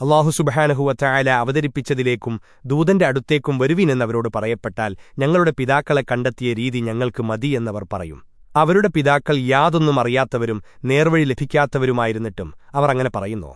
അള്ളാഹുസുബഹാനഹുവറ്റായാല അവതരിപ്പിച്ചതിലേക്കും ദൂതന്റെ അടുത്തേക്കും വരുവിനെന്നവരോട് പറയപ്പെട്ടാൽ ഞങ്ങളുടെ പിതാക്കളെ കണ്ടെത്തിയ രീതി ഞങ്ങൾക്ക് മതി എന്നവർ പറയും. അവരുടെ പിതാക്കൾ യാതൊന്നും അറിയാത്തവരും നേർവഴി ലഭിക്കാത്തവരുമായിരുന്നിട്ടും അവർ അങ്ങനെ പറയുന്നു.